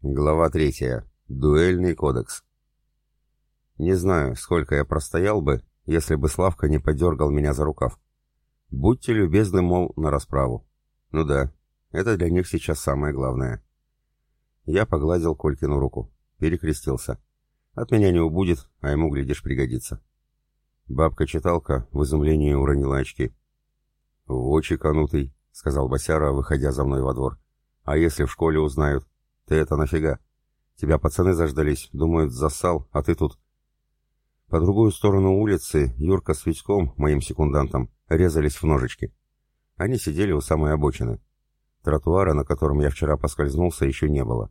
Глава третья. Дуэльный кодекс. Не знаю, сколько я простоял бы, если бы Славка не подергал меня за рукав. Будьте любезны, мол, на расправу. Ну да, это для них сейчас самое главное. Я погладил Колькину руку, перекрестился. От меня не убудет, а ему, глядишь, пригодится. Бабка-читалка в изумлении уронила очки. «Вочи канутый», — сказал Басяра, выходя за мной во двор. «А если в школе узнают?» «Ты это нафига? Тебя пацаны заждались, думают, засал, а ты тут...» По другую сторону улицы Юрка с Витьком, моим секундантом, резались в ножички. Они сидели у самой обочины. Тротуара, на котором я вчера поскользнулся, еще не было.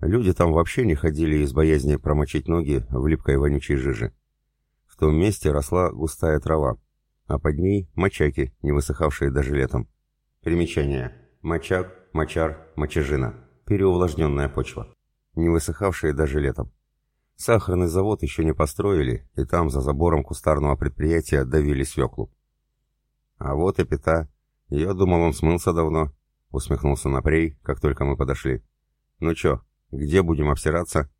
Люди там вообще не ходили из боязни промочить ноги в липкой вонючей жиже. В том месте росла густая трава, а под ней мочаки, не высыхавшие даже летом. Примечание. Мочак, мочар, мочежина переувлажненная почва, не высыхавшая даже летом. Сахарный завод еще не построили, и там за забором кустарного предприятия давили свеклу. А вот и пята. Я думал, он смылся давно, усмехнулся Напрей, как только мы подошли. Ну чё, где будем обсираться?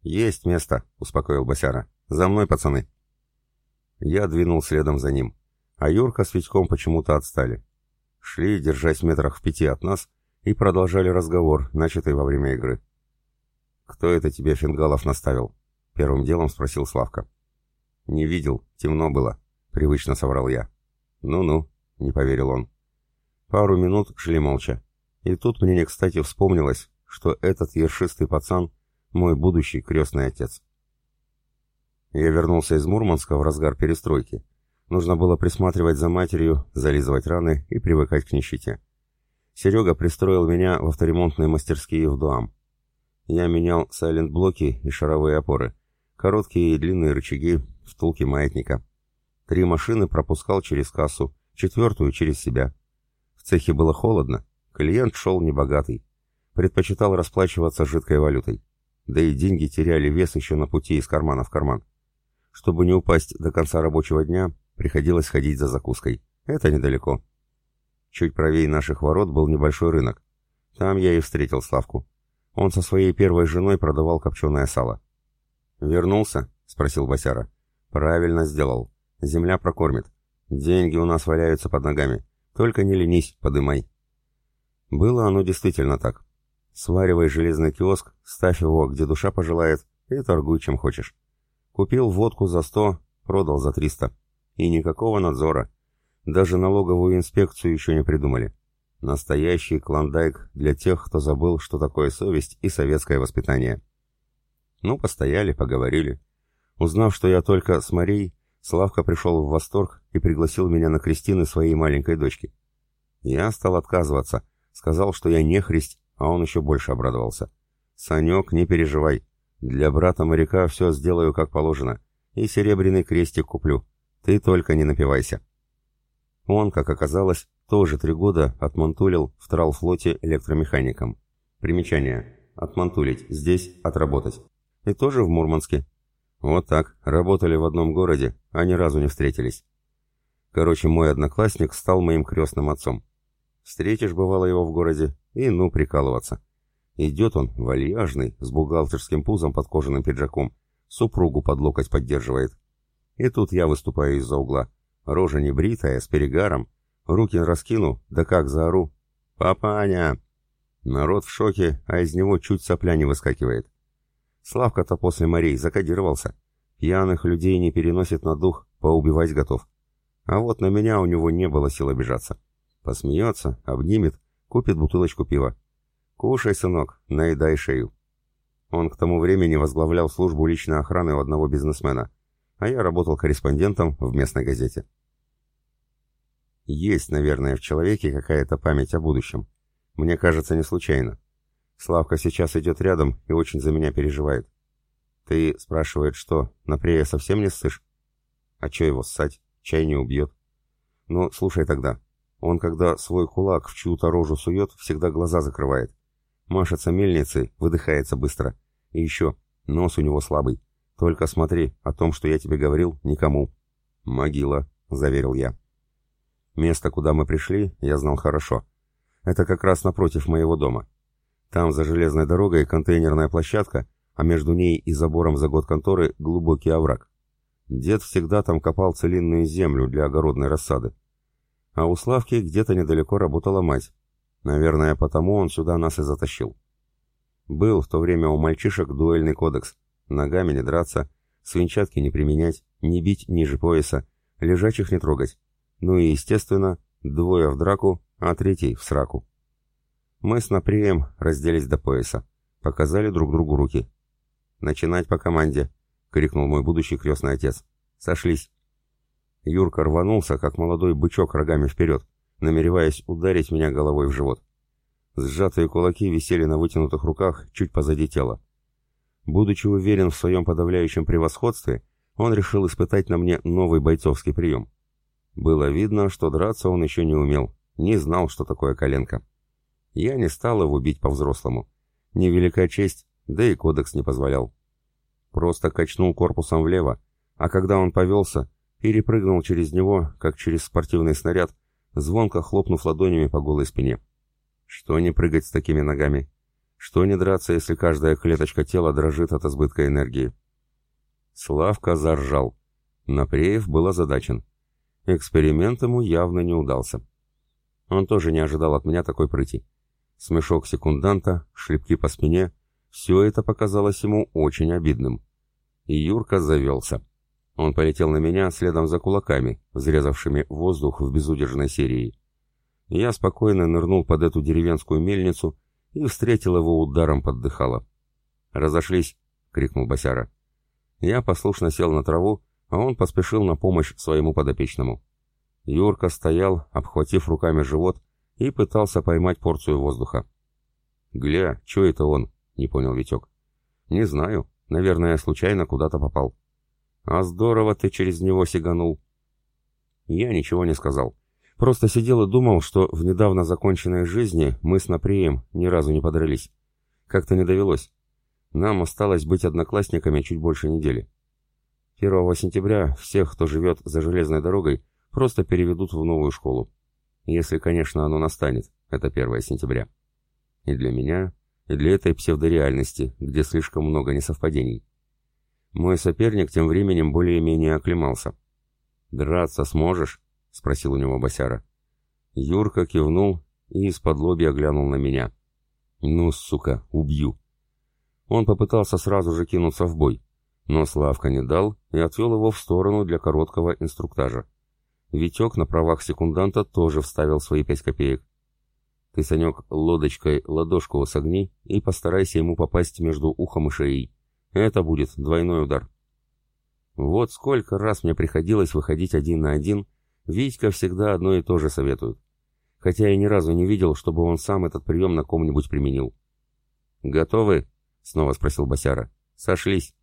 Есть место, успокоил Басяра. За мной, пацаны. Я двинул следом за ним, а Юрка с Витьком почему-то отстали. Шли, держась метрах в пяти от нас, и продолжали разговор, начатый во время игры. «Кто это тебе фингалов наставил?» — первым делом спросил Славка. «Не видел, темно было», — привычно соврал я. «Ну-ну», — не поверил он. Пару минут шли молча. И тут мне не кстати вспомнилось, что этот ершистый пацан — мой будущий крестный отец. Я вернулся из Мурманска в разгар перестройки. Нужно было присматривать за матерью, зализывать раны и привыкать к нищете. Серега пристроил меня в авторемонтные мастерские в Дуам. Я менял сайлент-блоки и шаровые опоры, короткие и длинные рычаги, втулки маятника. Три машины пропускал через кассу, четвертую через себя. В цехе было холодно, клиент шел небогатый. Предпочитал расплачиваться жидкой валютой. Да и деньги теряли вес еще на пути из кармана в карман. Чтобы не упасть до конца рабочего дня, приходилось ходить за закуской. Это недалеко. Чуть правее наших ворот был небольшой рынок. Там я и встретил Славку. Он со своей первой женой продавал копченое сало. «Вернулся?» — спросил Басяра. «Правильно сделал. Земля прокормит. Деньги у нас валяются под ногами. Только не ленись, подымай». Было оно действительно так. Сваривай железный киоск, ставь его, где душа пожелает, и торгуй чем хочешь. Купил водку за сто, продал за триста. И никакого надзора. Даже налоговую инспекцию еще не придумали. Настоящий клондайк для тех, кто забыл, что такое совесть и советское воспитание. Ну, постояли, поговорили. Узнав, что я только с Марией, Славка пришел в восторг и пригласил меня на крестины своей маленькой дочки. Я стал отказываться, сказал, что я не христ, а он еще больше обрадовался. «Санек, не переживай. Для брата-моряка все сделаю как положено. И серебряный крестик куплю. Ты только не напивайся». Он, как оказалось, тоже три года отмантулил в тралфлоте электромехаником. Примечание. Отмантулить. Здесь отработать. И тоже в Мурманске. Вот так. Работали в одном городе, а ни разу не встретились. Короче, мой одноклассник стал моим крестным отцом. Встретишь, бывало, его в городе, и ну прикалываться. Идет он, вальяжный, с бухгалтерским пузом под кожаным пиджаком, супругу под локоть поддерживает. И тут я выступаю из-за угла. Рожа не бритая, с перегаром. Руки раскину, да как заору. «Папаня!» Народ в шоке, а из него чуть сопля не выскакивает. Славка-то после морей закодировался. Пьяных людей не переносит на дух, поубивать готов. А вот на меня у него не было сил обижаться. Посмеется, обнимет, купит бутылочку пива. «Кушай, сынок, наедай шею». Он к тому времени возглавлял службу личной охраны у одного бизнесмена, а я работал корреспондентом в местной газете. Есть, наверное, в человеке какая-то память о будущем. Мне кажется, не случайно. Славка сейчас идет рядом и очень за меня переживает. Ты, спрашивает, что, на прея совсем не ссышь? А че его ссать? Чай не убьет. Ну, слушай тогда. Он, когда свой кулак в чью-то рожу сует, всегда глаза закрывает. Машется мельницей, выдыхается быстро. И еще, нос у него слабый. Только смотри, о том, что я тебе говорил, никому. Могила, заверил я. Место, куда мы пришли, я знал хорошо. Это как раз напротив моего дома. Там за железной дорогой контейнерная площадка, а между ней и забором за год конторы глубокий овраг. Дед всегда там копал целинную землю для огородной рассады. А у Славки где-то недалеко работала мать. Наверное, потому он сюда нас и затащил. Был в то время у мальчишек дуэльный кодекс. Ногами не драться, свинчатки не применять, не бить ниже пояса, лежачих не трогать. Ну и, естественно, двое в драку, а третий в сраку. Мы с Наприем разделись до пояса. Показали друг другу руки. «Начинать по команде», — крикнул мой будущий крестный отец. «Сошлись». Юрка рванулся, как молодой бычок рогами вперед, намереваясь ударить меня головой в живот. Сжатые кулаки висели на вытянутых руках чуть позади тела. Будучи уверен в своем подавляющем превосходстве, он решил испытать на мне новый бойцовский прием. Было видно, что драться он еще не умел, не знал, что такое коленка. Я не стал его бить по-взрослому. Невелика честь, да и кодекс не позволял. Просто качнул корпусом влево, а когда он повелся, перепрыгнул через него, как через спортивный снаряд, звонко хлопнув ладонями по голой спине. Что не прыгать с такими ногами? Что не драться, если каждая клеточка тела дрожит от избытка энергии? Славка заржал. Напреев был озадачен. Эксперимент ему явно не удался. Он тоже не ожидал от меня такой прыти. Смешок секунданта, шлепки по спине — все это показалось ему очень обидным. И Юрка завелся. Он полетел на меня следом за кулаками, взрезавшими воздух в безудержной серии. Я спокойно нырнул под эту деревенскую мельницу и встретил его ударом под дыхало. «Разошлись!» — крикнул Босяра. Я послушно сел на траву, а он поспешил на помощь своему подопечному. Юрка стоял, обхватив руками живот, и пытался поймать порцию воздуха. «Гля, что это он?» — не понял Витек. «Не знаю. Наверное, случайно куда-то попал». «А здорово ты через него сиганул». Я ничего не сказал. Просто сидел и думал, что в недавно законченной жизни мы с Наприем ни разу не подрались. Как-то не довелось. Нам осталось быть одноклассниками чуть больше недели. 1 сентября всех, кто живет за железной дорогой, просто переведут в новую школу. Если, конечно, оно настанет, это 1 сентября. И для меня, и для этой псевдореальности, где слишком много несовпадений. Мой соперник тем временем более-менее оклемался. «Драться сможешь?» — спросил у него Босяра. Юрка кивнул и из-под лобья глянул на меня. «Ну, сука, убью!» Он попытался сразу же кинуться в бой, но Славка не дал и отвел его в сторону для короткого инструктажа. Витек на правах секунданта тоже вставил свои пять копеек. Ты, Санек, лодочкой ладошку согни и постарайся ему попасть между ухом и шеей. Это будет двойной удар. Вот сколько раз мне приходилось выходить один на один, Витька всегда одно и то же советует. Хотя я ни разу не видел, чтобы он сам этот прием на ком-нибудь применил. «Готовы?» — снова спросил Басяра. «Сошлись».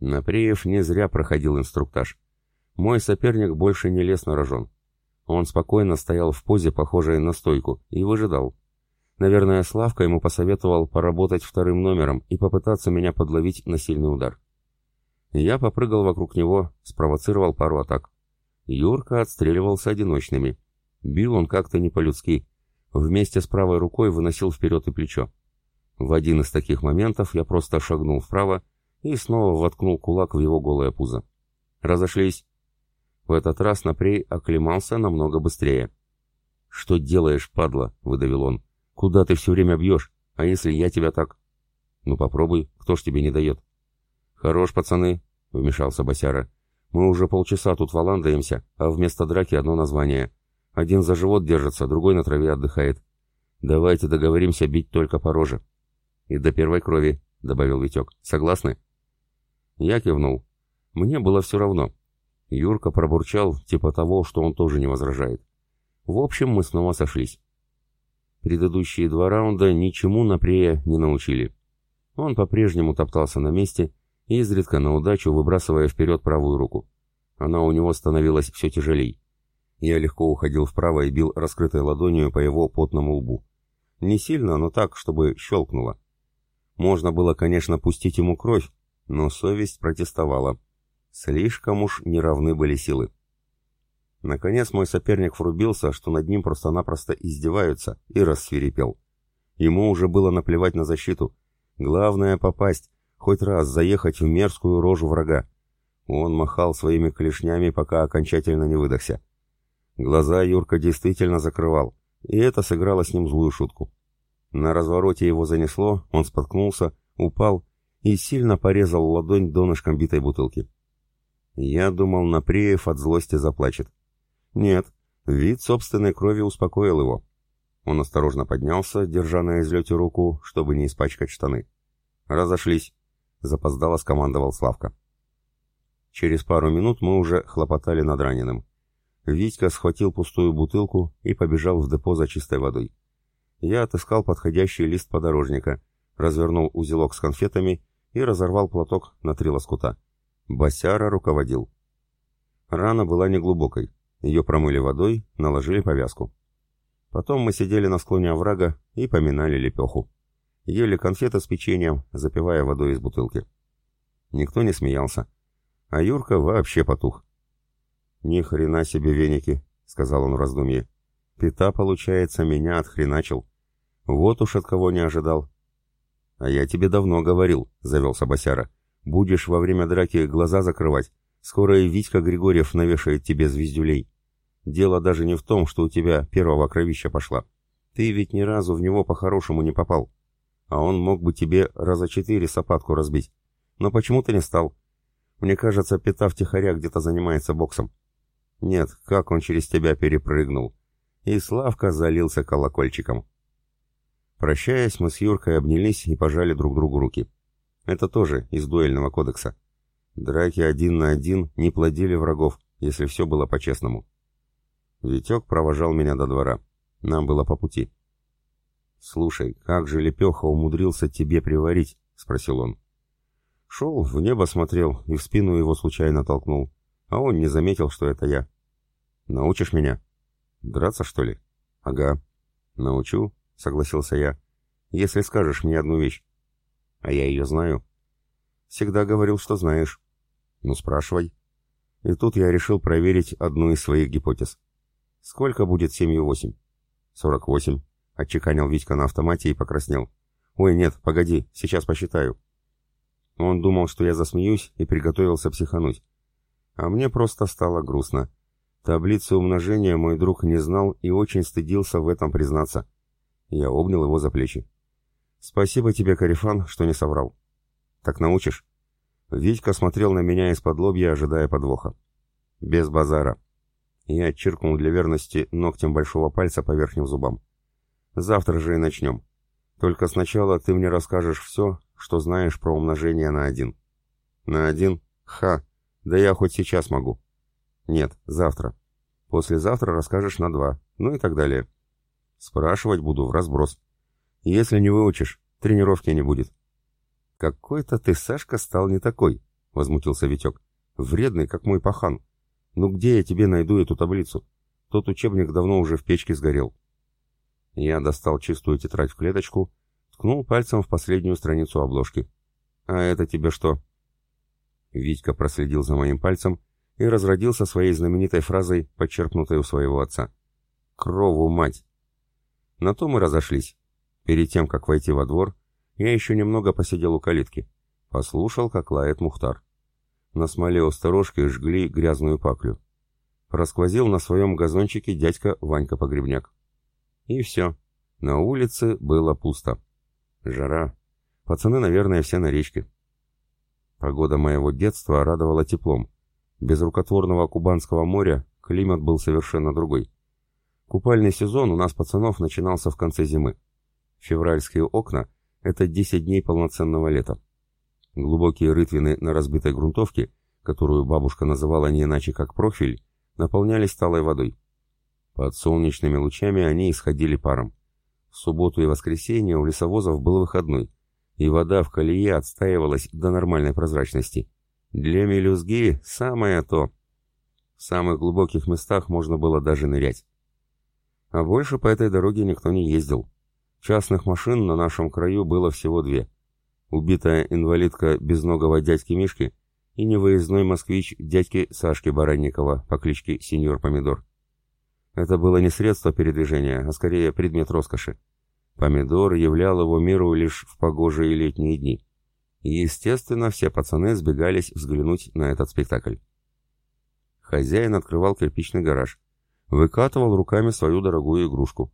Напреев не зря проходил инструктаж. Мой соперник больше не лез на рожон. Он спокойно стоял в позе, похожей на стойку, и выжидал. Наверное, Славка ему посоветовал поработать вторым номером и попытаться меня подловить на сильный удар. Я попрыгал вокруг него, спровоцировал пару атак. Юрка отстреливался одиночными. Бил он как-то не по-людски. Вместе с правой рукой выносил вперед и плечо. В один из таких моментов я просто шагнул вправо и снова воткнул кулак в его голое пузо. Разошлись. В этот раз Напрей оклемался намного быстрее. «Что делаешь, падла?» — выдавил он. «Куда ты все время бьешь? А если я тебя так?» «Ну попробуй, кто ж тебе не дает?» «Хорош, пацаны», — вмешался Босяра. «Мы уже полчаса тут валандаемся, а вместо драки одно название. Один за живот держится, другой на траве отдыхает. Давайте договоримся бить только по роже». «И до первой крови», — добавил Витек. «Согласны?» Я кивнул. Мне было все равно. Юрка пробурчал, типа того, что он тоже не возражает. В общем, мы снова сошлись. Предыдущие два раунда ничему Напрея не научили. Он по-прежнему топтался на месте, изредка на удачу выбрасывая вперед правую руку. Она у него становилась все тяжелей. Я легко уходил вправо и бил раскрытой ладонью по его потному лбу. Не сильно, но так, чтобы щелкнуло. Можно было, конечно, пустить ему кровь, но совесть протестовала. Слишком уж неравны были силы. Наконец мой соперник врубился, что над ним просто-напросто издеваются, и рассвирепел. Ему уже было наплевать на защиту. Главное — попасть, хоть раз заехать в мерзкую рожу врага. Он махал своими клешнями, пока окончательно не выдохся. Глаза Юрка действительно закрывал, и это сыграло с ним злую шутку. На развороте его занесло, он споткнулся, упал и сильно порезал ладонь донышком битой бутылки. Я думал, Напреев от злости заплачет. Нет, вид собственной крови успокоил его. Он осторожно поднялся, держа на излете руку, чтобы не испачкать штаны. «Разошлись», — запоздало скомандовал Славка. Через пару минут мы уже хлопотали над раненым. Витька схватил пустую бутылку и побежал в депо за чистой водой. Я отыскал подходящий лист подорожника, развернул узелок с конфетами и разорвал платок на три лоскута. Басяра руководил. Рана была неглубокой. Ее промыли водой, наложили повязку. Потом мы сидели на склоне оврага и поминали лепеху. Ели конфеты с печеньем, запивая водой из бутылки. Никто не смеялся. А Юрка вообще потух. «Ни хрена себе веники», — сказал он в раздумье. «Пита, получается, меня отхреначил. Вот уж от кого не ожидал». «А я тебе давно говорил», — завелся Босяра. «Будешь во время драки глаза закрывать. Скоро и Витька Григорьев навешает тебе звездюлей. Дело даже не в том, что у тебя первого кровища пошла. Ты ведь ни разу в него по-хорошему не попал. А он мог бы тебе раза четыре сапатку разбить. Но почему-то не стал. Мне кажется, Пета втихаря где-то занимается боксом. Нет, как он через тебя перепрыгнул. И Славка залился колокольчиком. Прощаясь, мы с Юркой обнялись и пожали друг другу руки. Это тоже из дуэльного кодекса. Драки один на один не плодили врагов, если все было по-честному. Витек провожал меня до двора. Нам было по пути. «Слушай, как же Лепеха умудрился тебе приварить?» — спросил он. Шел, в небо смотрел и в спину его случайно толкнул. А он не заметил, что это я. «Научишь меня?» «Драться, что ли?» «Ага». «Научу», — согласился я. «Если скажешь мне одну вещь». «А я ее знаю». «Всегда говорил, что знаешь». «Ну, спрашивай». И тут я решил проверить одну из своих гипотез. «Сколько будет семью восемь?» «Сорок восемь», — отчеканил Витька на автомате и покраснел. «Ой, нет, погоди, сейчас посчитаю». Он думал, что я засмеюсь, и приготовился психануть. А мне просто стало грустно. Таблицы умножения мой друг не знал и очень стыдился в этом признаться. Я обнял его за плечи. «Спасибо тебе, Карифан, что не соврал». «Так научишь?» Витька смотрел на меня из-под лобья, ожидая подвоха. «Без базара». Я чиркнул для верности ногтем большого пальца по верхним зубам. «Завтра же и начнем. Только сначала ты мне расскажешь все, что знаешь про умножение на один. На один? Ха! Да я хоть сейчас могу. Нет, завтра. Послезавтра расскажешь на два, ну и так далее. Спрашивать буду в разброс. Если не выучишь, тренировки не будет. Какой-то ты, Сашка, стал не такой, возмутился Витек. Вредный, как мой пахан. Ну где я тебе найду эту таблицу? Тот учебник давно уже в печке сгорел. Я достал чистую тетрадь в клеточку ткнул пальцем в последнюю страницу обложки. «А это тебе что?» Витька проследил за моим пальцем и разродился своей знаменитой фразой, подчеркнутой у своего отца. «Крову мать!» На то мы разошлись. Перед тем, как войти во двор, я еще немного посидел у калитки. Послушал, как лает Мухтар. На смоле у сторожки жгли грязную паклю. Просквозил на своем газончике дядька Ванька Погребняк. И все. На улице было пусто. Жара. Пацаны, наверное, все на речке. Погода моего детства радовала теплом. Без рукотворного Кубанского моря климат был совершенно другой. Купальный сезон у нас, пацанов, начинался в конце зимы. Февральские окна — это 10 дней полноценного лета. Глубокие рытвины на разбитой грунтовке, которую бабушка называла не иначе как профиль, наполнялись талой водой. Под солнечными лучами они исходили паром. В субботу и воскресенье у лесовозов был выходной, и вода в колее отстаивалась до нормальной прозрачности. Для мелюзги самое то. В самых глубоких местах можно было даже нырять. А больше по этой дороге никто не ездил. Частных машин на нашем краю было всего две. Убитая инвалидка безногого дядьки Мишки и невыездной москвич дядьки Сашки Баранникова по кличке Сеньор Помидор. Это было не средство передвижения, а скорее предмет роскоши. Помидор являл его миру лишь в погожие летние дни. И, естественно, все пацаны сбегались взглянуть на этот спектакль. Хозяин открывал кирпичный гараж, выкатывал руками свою дорогую игрушку.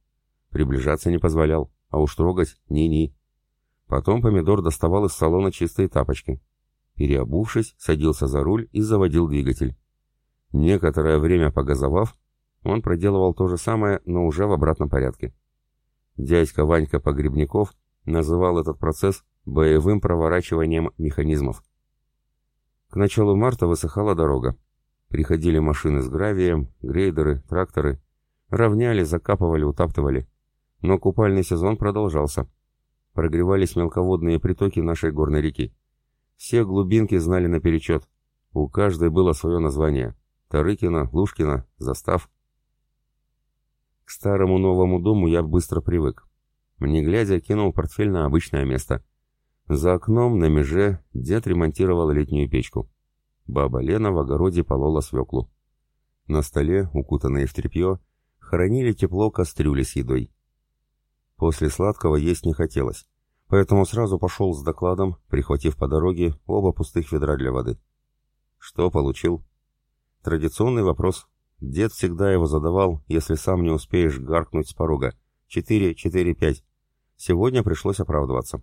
Приближаться не позволял, а уж трогать ни-ни. Потом помидор доставал из салона чистые тапочки. Переобувшись, садился за руль и заводил двигатель. Некоторое время погазовав, он проделывал то же самое, но уже в обратном порядке. Дядька Ванька Погребников называл этот процесс боевым проворачиванием механизмов. К началу марта высыхала дорога. Приходили машины с гравием, грейдеры, тракторы. Равняли, закапывали, утаптывали. Но купальный сезон продолжался. Прогревались мелководные притоки нашей горной реки. Все глубинки знали наперечет. У каждой было свое название. Тарыкина, Лушкина, Застав. К старому новому дому я быстро привык. Не глядя, кинул портфель на обычное место. За окном на меже дед ремонтировал летнюю печку. Баба Лена в огороде полола свеклу. На столе, укутанные в тряпье, хоронили тепло кастрюли с едой. После сладкого есть не хотелось, поэтому сразу пошел с докладом, прихватив по дороге оба пустых ведра для воды. Что получил? Традиционный вопрос. Дед всегда его задавал, если сам не успеешь гаркнуть с порога. Четыре, четыре, пять. Сегодня пришлось оправдываться.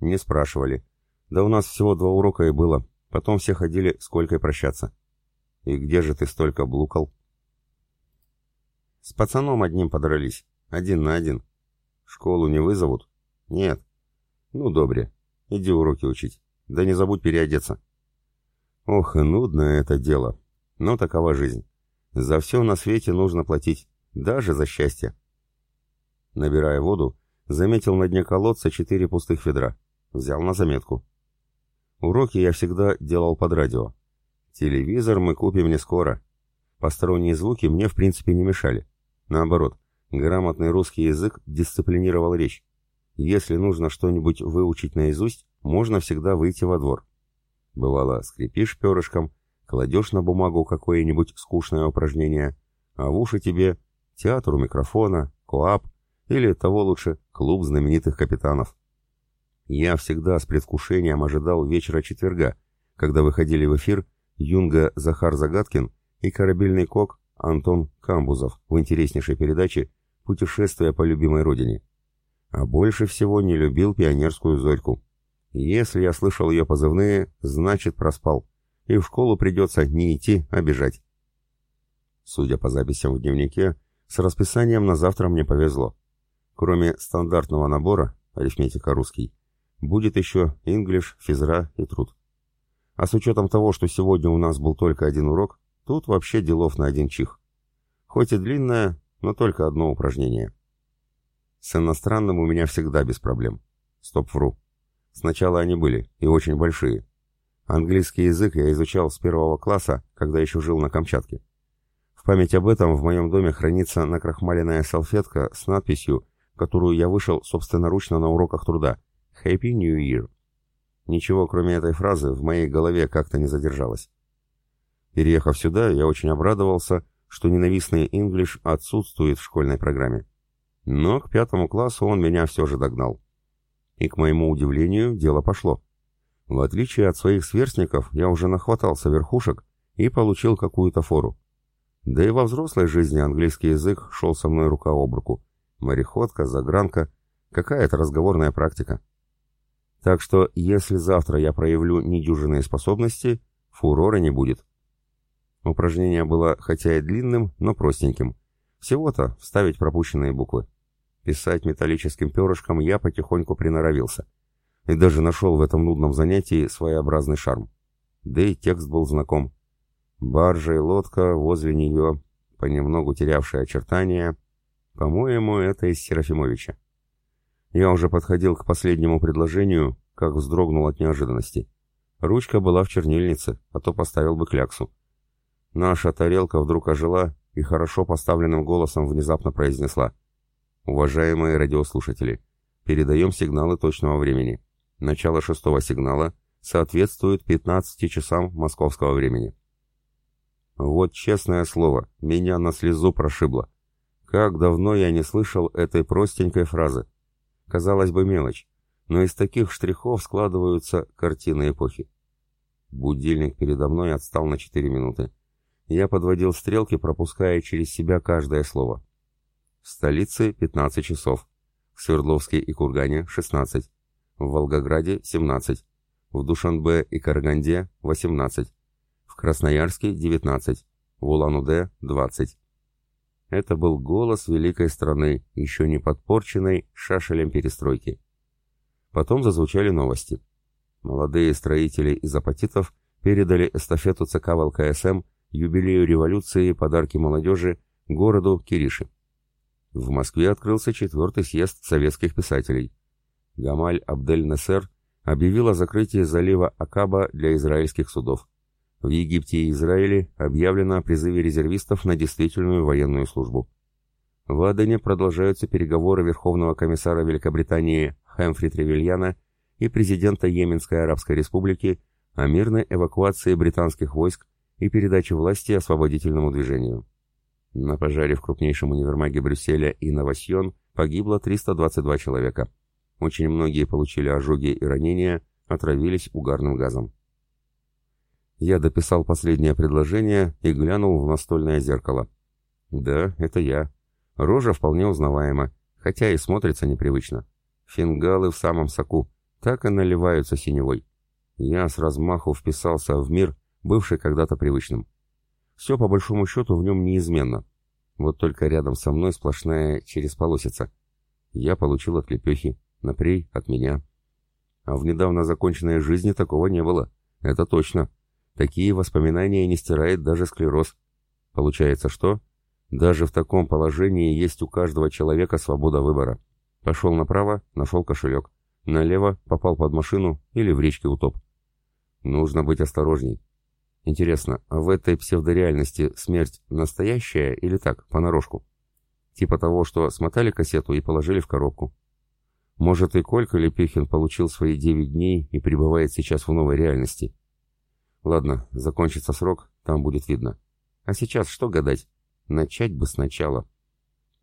Не спрашивали. Да у нас всего два урока и было. Потом все ходили с Колькой прощаться. И где же ты столько блукал? С пацаном одним подрались. Один на один. Школу не вызовут? Нет. Ну, добре. Иди уроки учить. Да не забудь переодеться. Ох, и нудное это дело. Но такова жизнь. За все на свете нужно платить, даже за счастье. Набирая воду, заметил на дне колодца четыре пустых ведра. Взял на заметку. Уроки я всегда делал под радио. Телевизор мы купим не скоро. Посторонние звуки мне в принципе не мешали. Наоборот, грамотный русский язык дисциплинировал речь. Если нужно что-нибудь выучить наизусть, можно всегда выйти во двор. Бывало, скрипишь перышком, кладешь на бумагу какое-нибудь скучное упражнение, а в уши тебе театр у микрофона, коап или, того лучше, клуб знаменитых капитанов. Я всегда с предвкушением ожидал вечера четверга, когда выходили в эфир Юнга Захар Загаткин и корабельный кок Антон Камбузов в интереснейшей передаче «Путешествие по любимой родине». А больше всего не любил пионерскую Зорьку. Если я слышал ее позывные, значит проспал и в школу придется не идти, а бежать. Судя по записям в дневнике, с расписанием на завтра мне повезло. Кроме стандартного набора, арифметика русский, будет еще English, физра и труд. А с учетом того, что сегодня у нас был только один урок, тут вообще делов на один чих. Хоть и длинное, но только одно упражнение. С иностранным у меня всегда без проблем. Стоп, вру. Сначала они были, и очень большие. Английский язык я изучал с первого класса, когда еще жил на Камчатке. В память об этом в моем доме хранится накрахмаленная салфетка с надписью, которую я вышел собственноручно на уроках труда «Happy New Year». Ничего, кроме этой фразы, в моей голове как-то не задержалось. Переехав сюда, я очень обрадовался, что ненавистный English отсутствует в школьной программе. Но к пятому классу он меня все же догнал. И, к моему удивлению, дело пошло. В отличие от своих сверстников, я уже нахватался верхушек и получил какую-то фору. Да и во взрослой жизни английский язык шел со мной рука об руку. Мореходка, загранка, какая-то разговорная практика. Так что, если завтра я проявлю недюжинные способности, фурора не будет. Упражнение было хотя и длинным, но простеньким. Всего-то вставить пропущенные буквы. Писать металлическим перышком я потихоньку приноровился и даже нашел в этом нудном занятии своеобразный шарм. Да и текст был знаком. Баржа и лодка возле нее, понемногу терявшие очертания. По-моему, это из Серафимовича. Я уже подходил к последнему предложению, как вздрогнул от неожиданности. Ручка была в чернильнице, а то поставил бы кляксу. Наша тарелка вдруг ожила и хорошо поставленным голосом внезапно произнесла. «Уважаемые радиослушатели, передаем сигналы точного времени. Начало шестого сигнала соответствует 15 часам московского времени. Вот честное слово, меня на слезу прошибло. Как давно я не слышал этой простенькой фразы. Казалось бы, мелочь, но из таких штрихов складываются картины эпохи. Будильник передо мной отстал на 4 минуты. Я подводил стрелки, пропуская через себя каждое слово. В столице 15 часов, в Свердловске и Кургане 16, в Волгограде 17, в Душанбе и Караганде 18, в Красноярске 19, в Улан-Удэ 20. Это был голос великой страны, еще не подпорченной шашелем перестройки. Потом зазвучали новости. Молодые строители из апатитов передали эстафету ЦК ВЛКСМ юбилею революции подарки молодежи городу Кириши. В Москве открылся четвертый съезд советских писателей. Гамаль Абдель-Несер объявил о закрытии залива Акаба для израильских судов. В Египте и Израиле объявлено о призыве резервистов на действительную военную службу. В Адене продолжаются переговоры Верховного комиссара Великобритании Хэмфри Тревельяна и президента Йеменской Арабской Республики о мирной эвакуации британских войск и передаче власти освободительному движению. На пожаре в крупнейшем универмаге Брюсселя и Новосьон погибло 322 человека. Очень многие получили ожоги и ранения, отравились угарным газом. Я дописал последнее предложение и глянул в настольное зеркало. Да, это я. Рожа вполне узнаваема, хотя и смотрится непривычно. Фингалы в самом соку, так и наливаются синевой. Я с размаху вписался в мир, бывший когда-то привычным. Все по большому счету в нем неизменно. Вот только рядом со мной сплошная через полосица. Я получил от лепехи, напрей от меня. А в недавно законченной жизни такого не было. Это точно. Такие воспоминания не стирает даже склероз. Получается что? Даже в таком положении есть у каждого человека свобода выбора. Пошел направо, нашел кошелек. Налево попал под машину или в речке утоп. Нужно быть осторожней. Интересно, а в этой псевдореальности смерть настоящая или так, понарошку? Типа того, что смотали кассету и положили в коробку. Может и Колька Лепехин получил свои девять дней и пребывает сейчас в новой реальности. Ладно, закончится срок, там будет видно. А сейчас что гадать? Начать бы сначала.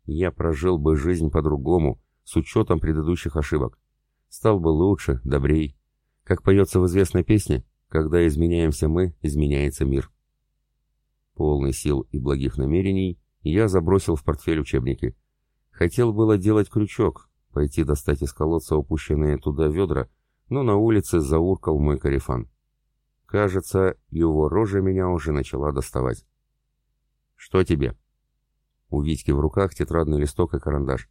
Я прожил бы жизнь по-другому, с учетом предыдущих ошибок. Стал бы лучше, добрей. Как поется в известной песне, когда изменяемся мы, изменяется мир. Полный сил и благих намерений, я забросил в портфель учебники. Хотел было делать крючок, пойти достать из колодца упущенные туда ведра, но на улице зауркал мой карифан. Кажется, его рожа меня уже начала доставать. «Что тебе?» У Витьки в руках тетрадный листок и карандаш.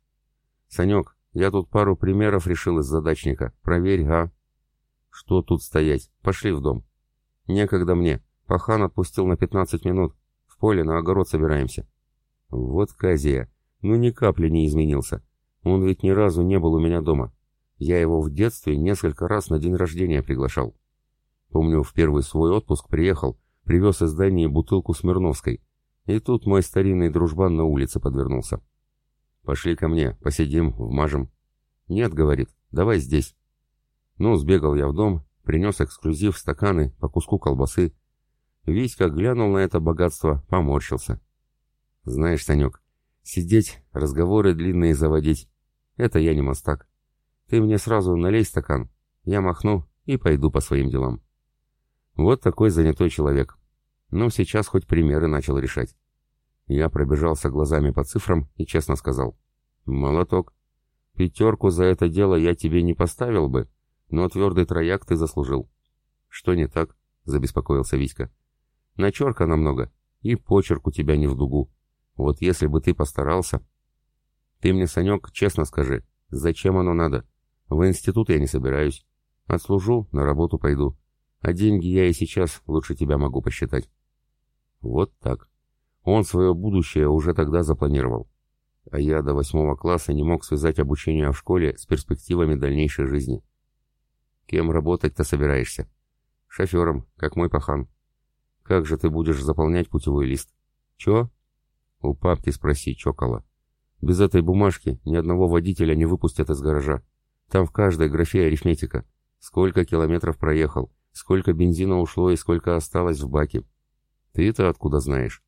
«Санек, я тут пару примеров решил из задачника. Проверь, а?» «Что тут стоять? Пошли в дом». «Некогда мне. Пахан отпустил на 15 минут. В поле на огород собираемся». «Вот Казия. Ну ни капли не изменился. Он ведь ни разу не был у меня дома. Я его в детстве несколько раз на день рождения приглашал. Помню, в первый свой отпуск приехал, привез из Дании бутылку Смирновской. И тут мой старинный дружбан на улице подвернулся. «Пошли ко мне, посидим, вмажем». «Нет», — говорит, — «давай здесь». Ну, сбегал я в дом, принес эксклюзив, стаканы, по куску колбасы. Витька глянул на это богатство, поморщился. «Знаешь, Санек, сидеть, разговоры длинные заводить — это я не мастак. Ты мне сразу налей стакан, я махну и пойду по своим делам». Вот такой занятой человек. Ну, сейчас хоть примеры начал решать. Я пробежался глазами по цифрам и честно сказал. Молоток. Пятерку за это дело я тебе не поставил бы, но твердый трояк ты заслужил. Что не так? Забеспокоился Витька. Начерка намного, и почерк у тебя не в дугу. Вот если бы ты постарался... Ты мне, Санек, честно скажи, зачем оно надо? В институт я не собираюсь. Отслужу, на работу пойду. А деньги я и сейчас лучше тебя могу посчитать. Вот так. Он свое будущее уже тогда запланировал. А я до восьмого класса не мог связать обучение в школе с перспективами дальнейшей жизни. Кем работать-то собираешься? Шофером, как мой пахан. Как же ты будешь заполнять путевой лист? Чё? У папки спроси, чокола. Без этой бумажки ни одного водителя не выпустят из гаража. Там в каждой графе арифметика. Сколько километров проехал, Сколько бензина ушло и сколько осталось в баке. Ты-то откуда знаешь?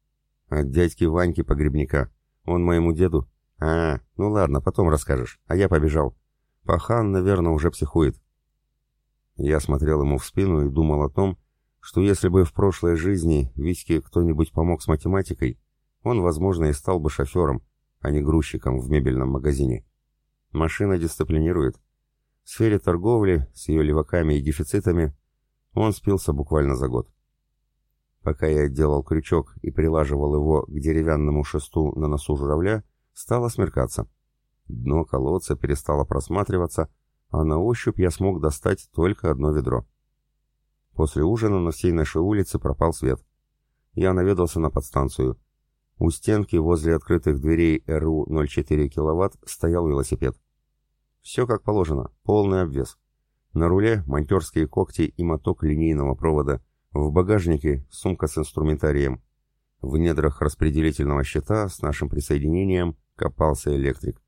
От дядьки Ваньки погребника. Он моему деду... А, ну ладно, потом расскажешь. А я побежал. Пахан, наверное, уже психует. Я смотрел ему в спину и думал о том, что если бы в прошлой жизни Витьке кто-нибудь помог с математикой, он, возможно, и стал бы шофером, а не грузчиком в мебельном магазине. Машина дисциплинирует. В сфере торговли, с ее леваками и дефицитами, он спился буквально за год. Пока я делал крючок и прилаживал его к деревянному шесту на носу журавля, стало смеркаться. Дно колодца перестало просматриваться, а на ощупь я смог достать только одно ведро. После ужина на всей нашей улице пропал свет. Я наведался на подстанцию. У стенки возле открытых дверей РУ 0,4 кВт стоял велосипед. Все как положено, полный обвес. На руле монтерские когти и моток линейного провода. В багажнике сумка с инструментарием. В недрах распределительного щита с нашим присоединением копался электрик.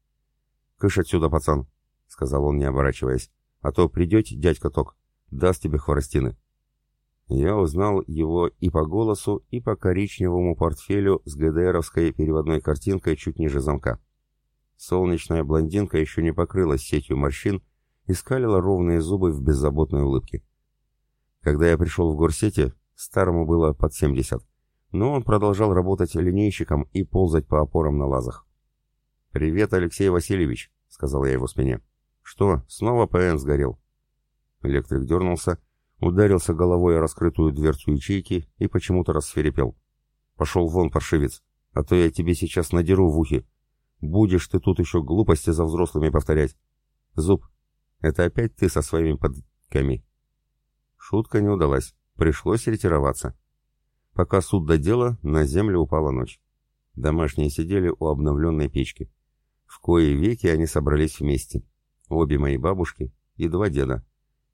«Кыш отсюда, пацан», — сказал он, не оборачиваясь, — «а то придете, дядька Ток, даст тебе хворостины». Я узнал его и по голосу, и по коричневому портфелю с ГДРовской переводной картинкой чуть ниже замка. Солнечная блондинка еще не покрылась сетью морщин и скалила ровные зубы в беззаботной улыбке. Когда я пришел в горсете, старому было под 70, но он продолжал работать линейщиком и ползать по опорам на лазах. «Привет, Алексей Васильевич», — сказал я его спине. «Что, снова ПН сгорел?» Электрик дернулся, ударился головой о раскрытую дверцу ячейки и почему-то рассверепел. «Пошел вон, паршивец, а то я тебе сейчас надеру в ухе. Будешь ты тут еще глупости за взрослыми повторять. Зуб, это опять ты со своими подками?» Шутка не удалась, пришлось ретироваться. Пока суд до дела, на землю упала ночь. Домашние сидели у обновленной печки. В кои веки они собрались вместе. Обе мои бабушки и два деда.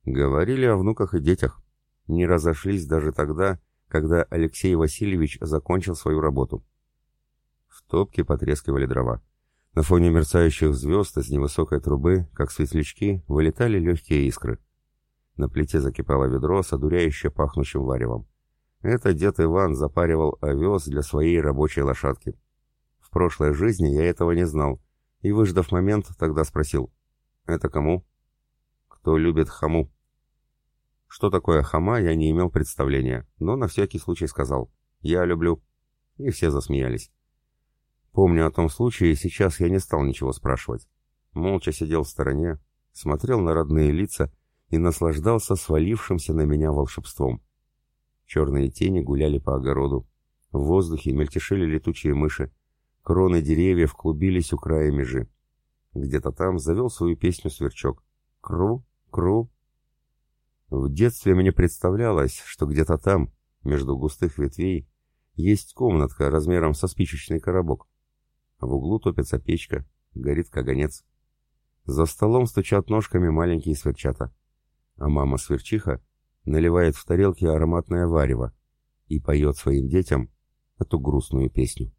Говорили о внуках и детях. Не разошлись даже тогда, когда Алексей Васильевич закончил свою работу. В топке потрескивали дрова. На фоне мерцающих звезд из невысокой трубы, как светлячки, вылетали легкие искры. На плите закипало ведро с одуряюще пахнущим варевом. Это дед Иван запаривал овес для своей рабочей лошадки. В прошлой жизни я этого не знал, и, выждав момент, тогда спросил. «Это кому?» «Кто любит хаму?» Что такое хама, я не имел представления, но на всякий случай сказал. «Я люблю». И все засмеялись. Помню о том случае, сейчас я не стал ничего спрашивать. Молча сидел в стороне, смотрел на родные лица и наслаждался свалившимся на меня волшебством. Черные тени гуляли по огороду. В воздухе мельтешили летучие мыши. Кроны деревьев клубились у края межи. Где-то там завел свою песню сверчок. Кру, кру. В детстве мне представлялось, что где-то там, между густых ветвей, есть комнатка размером со спичечный коробок. В углу топится печка, горит каганец. За столом стучат ножками маленькие сверчата. А мама-сверчиха наливает в тарелки ароматное варево и поет своим детям эту грустную песню.